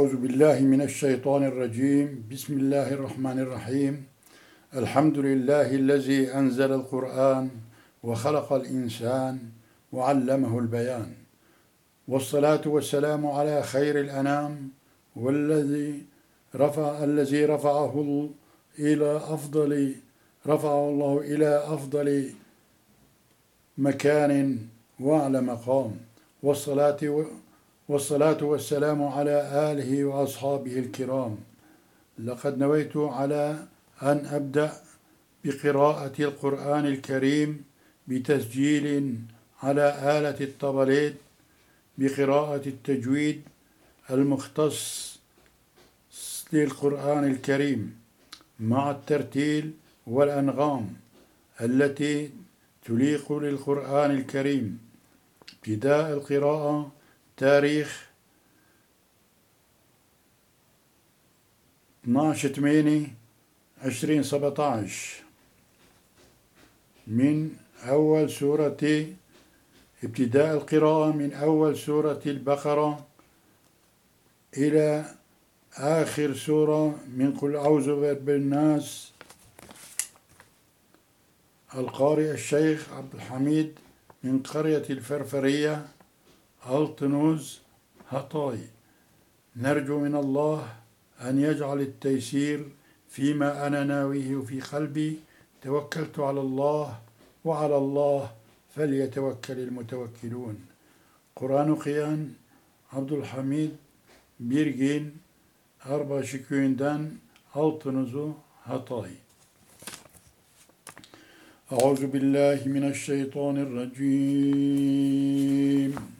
أعوذ بالله من الشيطان الرجيم. بسم الله الرحمن الرحيم. الحمد لله الذي أنزل القرآن وخلق الإنسان وعلمه البيان. والصلاة والسلام على خير الأنام والذي رفع الذي رفعه إلى أفضل رفعه الله إلى أفضل مكان وأعلى مقام. والصلاة والصلاة والسلام على آله وأصحابه الكرام. لقد نويت على أن أبدأ بقراءة القرآن الكريم بتسجيل على آلة الطبليت بقراءة التجويد المختص للقرآن الكريم مع الترتيل والأنغام التي تليق للقرآن الكريم. ابتداء القراءة تاريخ 12 8 2017 من أول سورة ابتداء القراءة من أول سورة البقرة إلى آخر سورة من قل أعوذ برب الناس. القارئ الشيخ عبد الحميد من قرية الفرفرية. الطنوز هطاي نرجو من الله أن يجعل التيسير فيما أنا ناويه في قلبي توكلت على الله وعلى الله فليتوكل المتوكلون Kur'an okuyan Abdülhamid Birgin Arbaşı köyünden Altınuzu Hatay. Euzu billahi mineşşeytanirracim.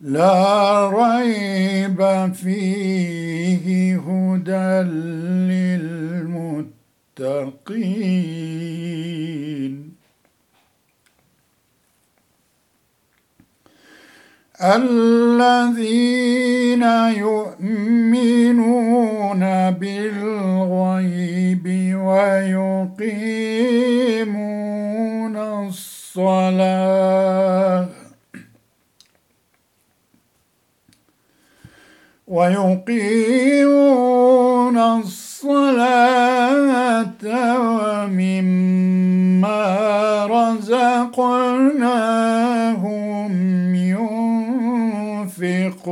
لا ريب فيه هدى للمتقين. الذين يؤمنون بالغيب ويقيمون الصلاة ويقيمون الصلاة ومما رزقناهم ينفقون.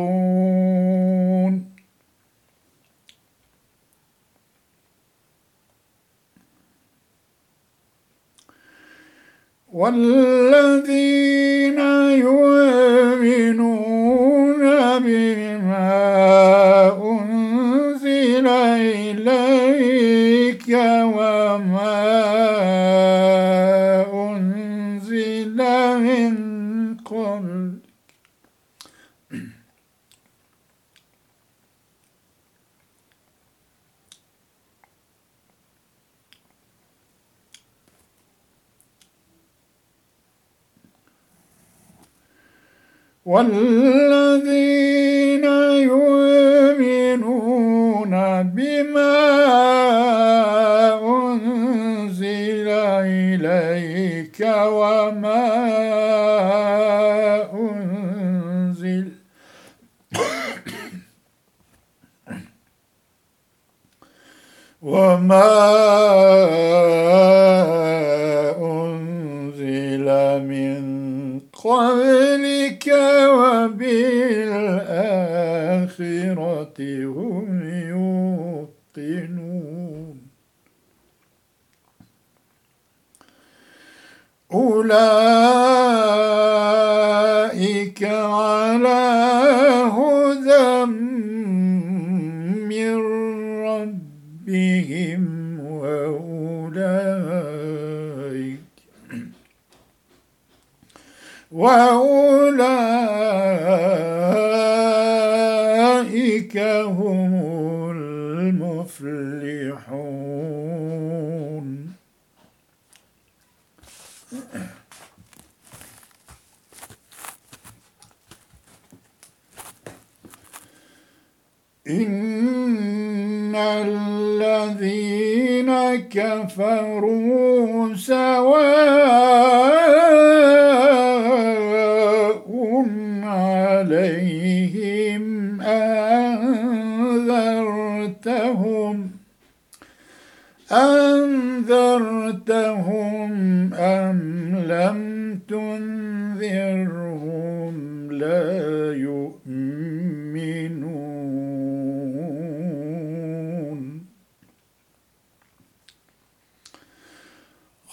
والذين يؤمنون بما أنزل إليك وما أنزل من قبل والذين يؤمنون بما أنزل إليك وما أنزل وما أنزل من وبالآخرة هم يوقنون. أولئك على هدى من ربهم وأولئك المفلحون الذين كفروا سواء عليهم أنذرتهم أنذرتهم أم لم تنذرهم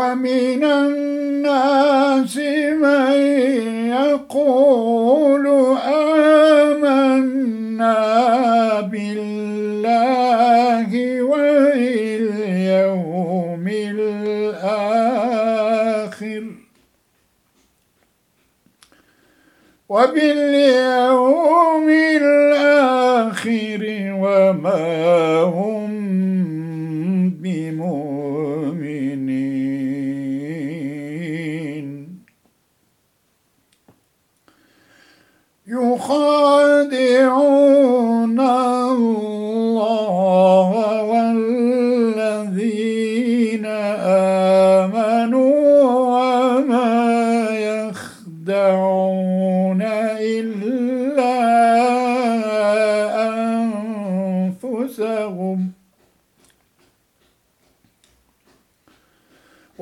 ومن الناس من يقول آمنا بالله واليوم الآخر وباليوم الآخر وما هم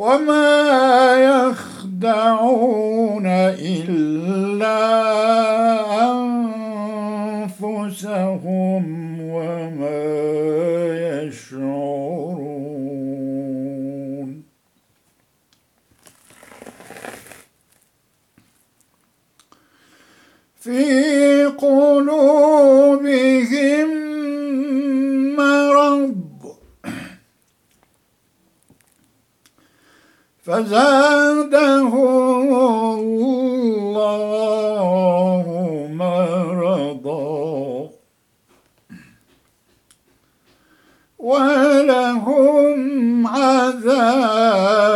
وما يخدعون إلا أنفسهم وما يشعرون. في قلوبهم فزادهم الله مرضا ولهم عذاب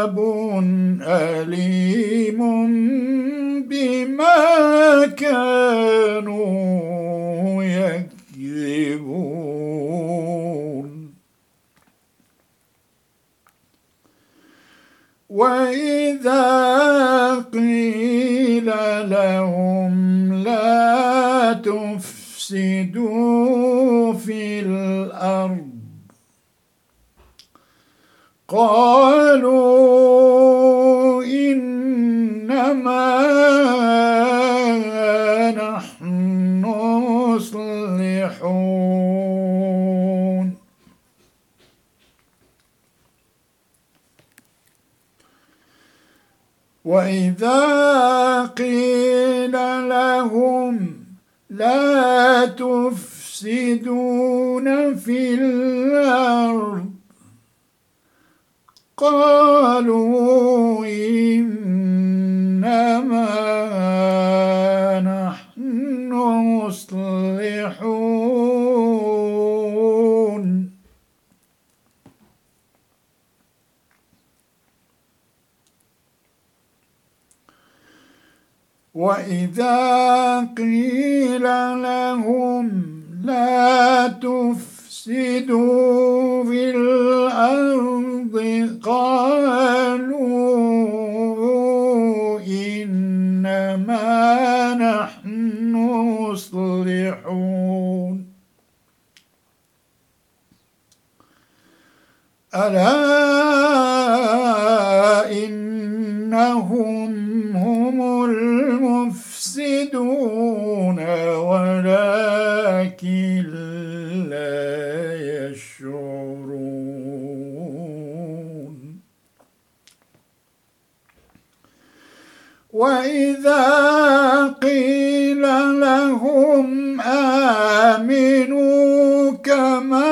قالوا إنما نحن مصلحون. وإذا قيل لهم لا تفسدوا في الأرض قالوا إنما نحن مصلحون. ألا وإذا قيل لهم آمنوا كما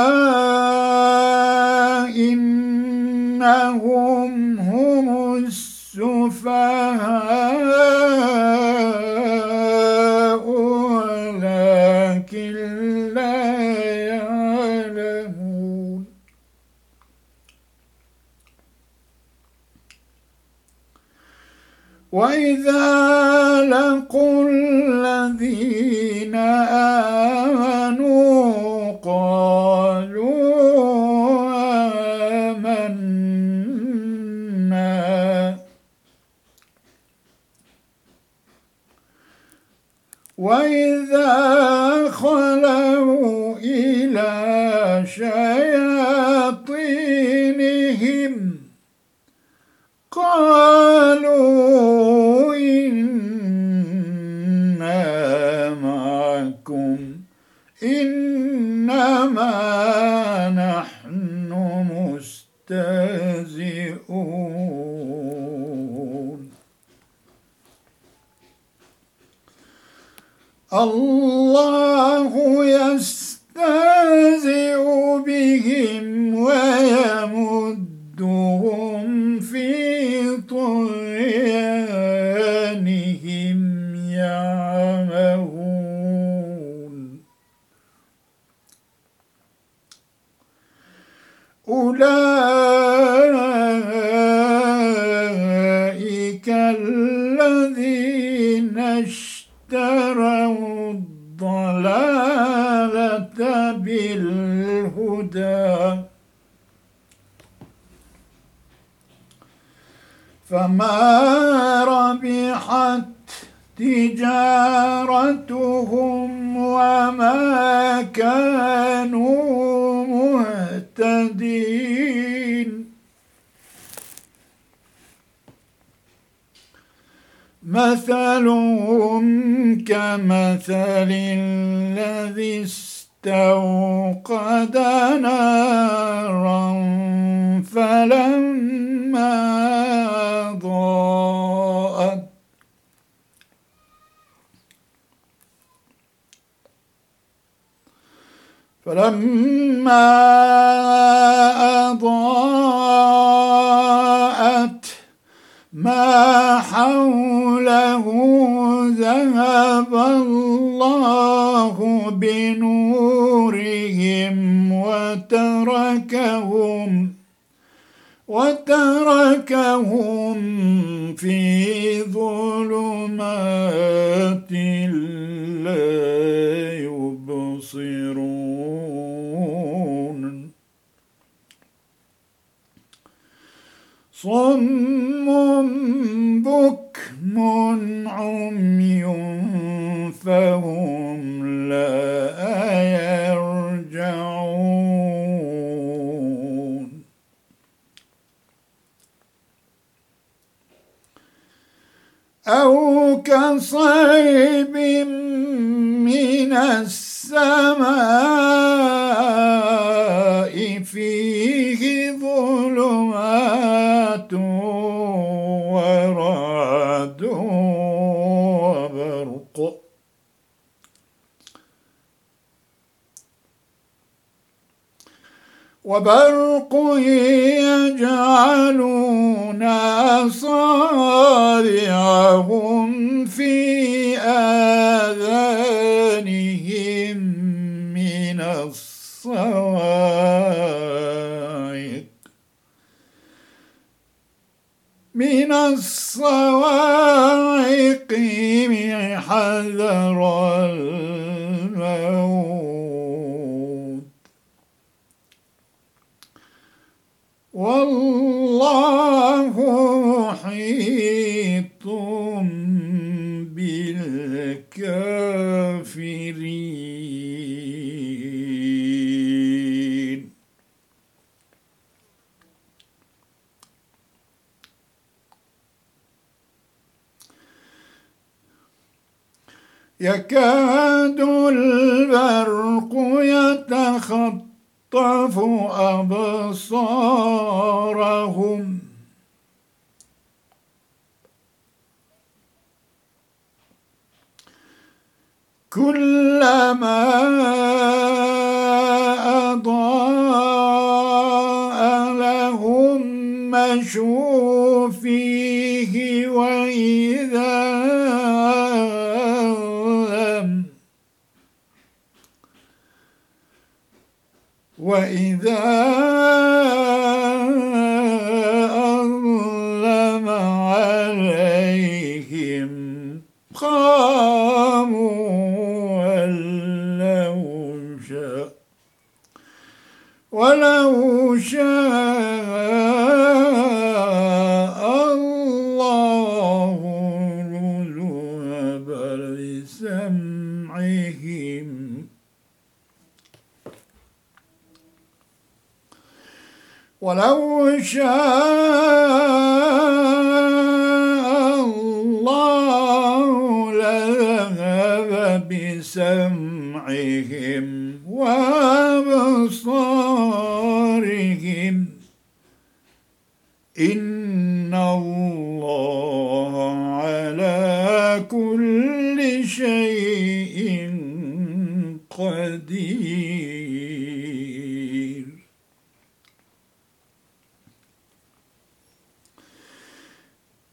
وإذا لقوا الذين في فما ربحت تجارتهم وما كانوا مهتدين. مثلهم كمثل الذي استوقد نارا فلما فلما أضاءت ما حوله ذهب الله بنورهم وتركهم وتركهم في ظلمات لا يبصرون صم بكم عمي فهم لا يرجعون. أو كصيب من السماء فيه وبرق يجعلون أصابعهم في آذانهم من الصواعق. من الصواعق حذر الموت والله محيط بالكافرين. يكاد البرق يتخطف أبصارهم. كلما أضاء لهم مشوا فيه وإذا وإذا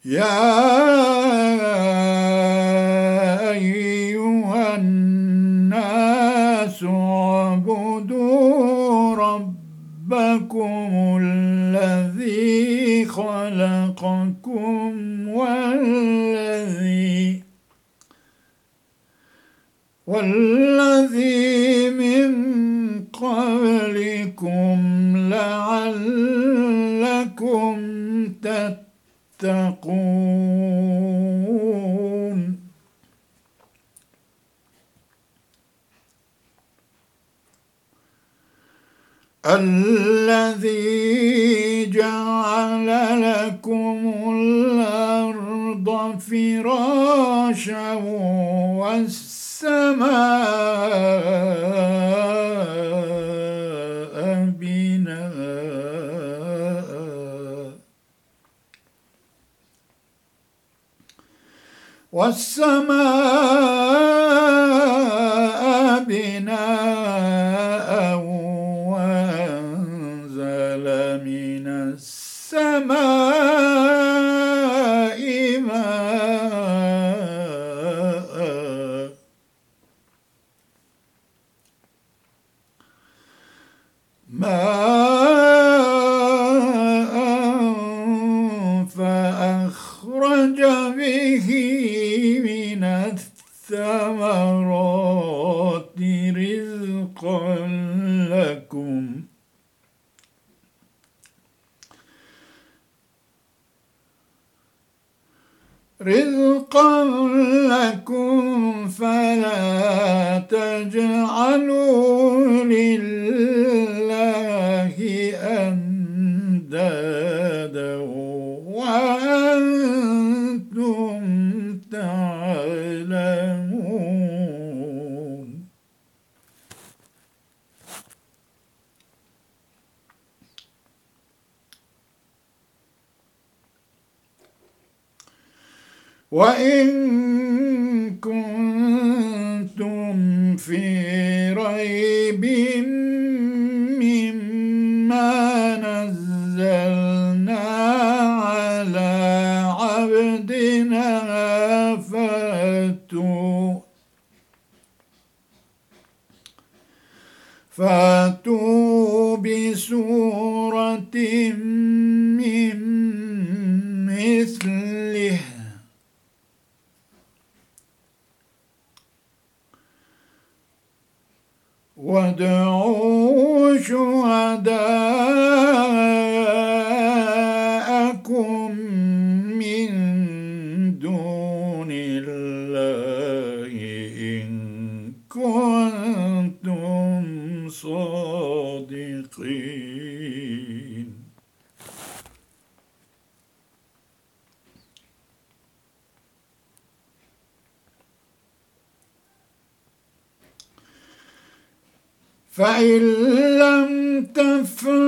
Yeah. والسماء وإن وادعوا شهداءكم فإن لم تفعلوا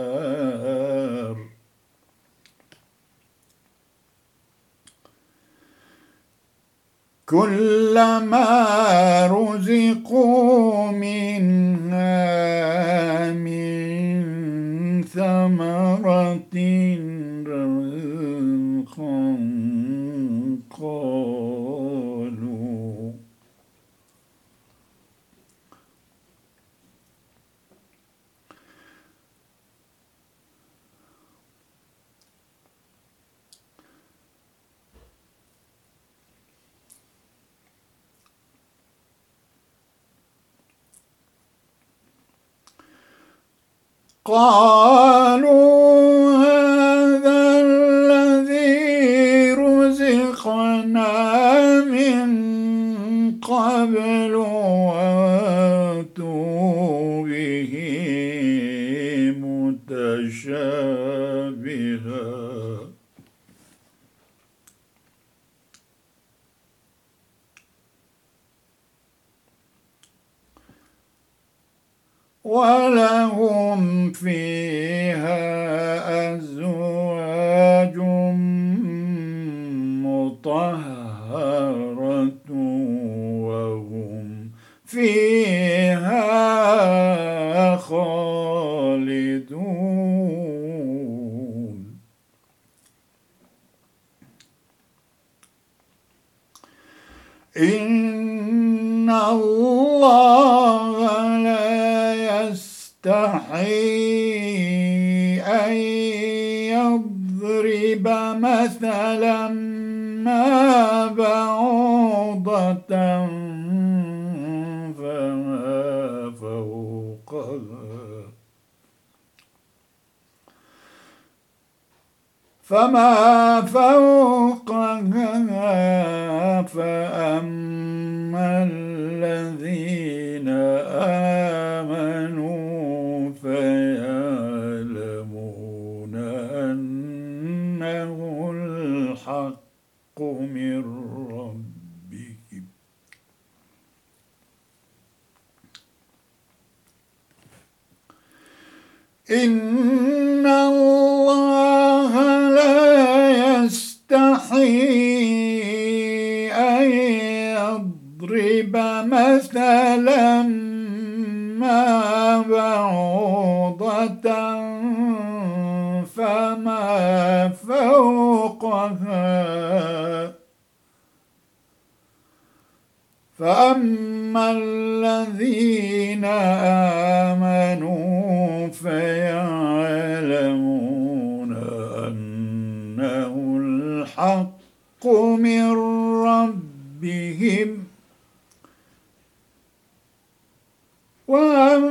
كلما رزقوا منها من ثمرة رزقا قالوا قالوا هذا الذي رزقنا من قبل واتوا به متشابها. ولهم فيها أزواج مطهرة وهم فيها خالدون. إن الله أن يضرب مثلا ما بعوضة فما فوقها فما فوقها فأما إن الله يستحي أن يضرب مثلا ما بعوضة فما فوقها فأما الذين آمنوا فيعلمون الحق من ربهم واما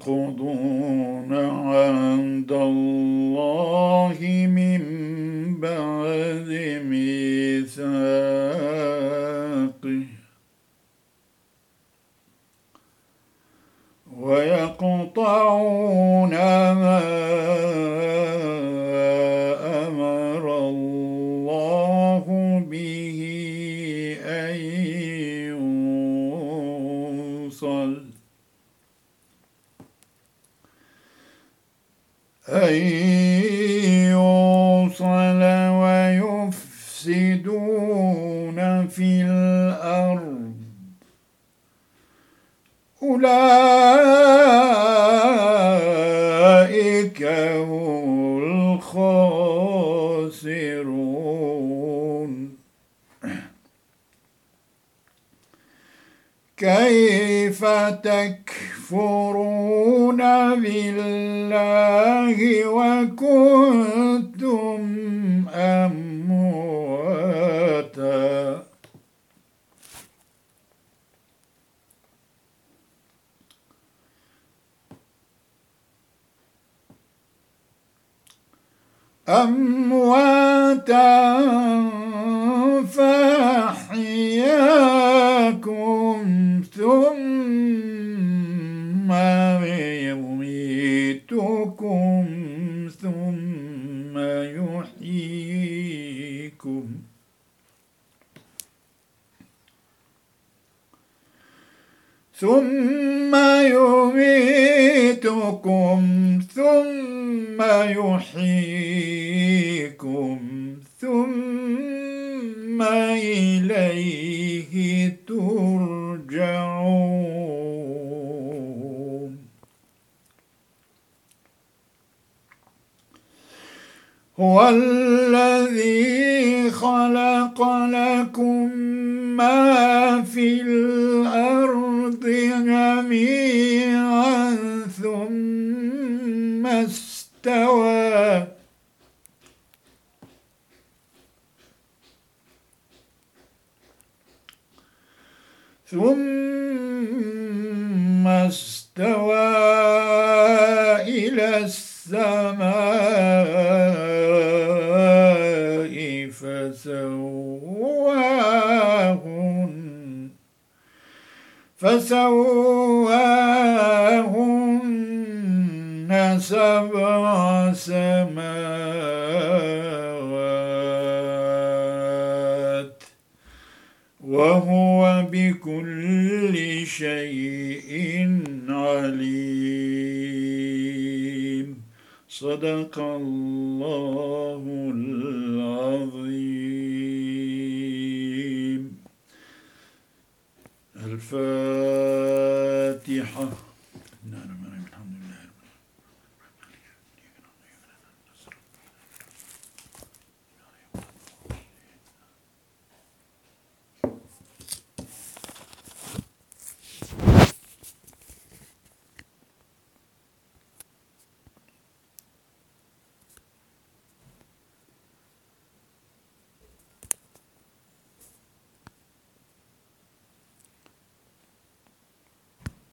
ينقضون عهد الله من بعد ميثاقه. ويقطعون ما أولئك هم الخاسرون. كيف تكفرون بالله وكنتم أمواتا أمواتا فأحياكم ثم يميتكم ثم يحييكم. ثم يميتكم ثم يحييكم. سبع سماوات وهو بكل شيء عليم. صدق الله.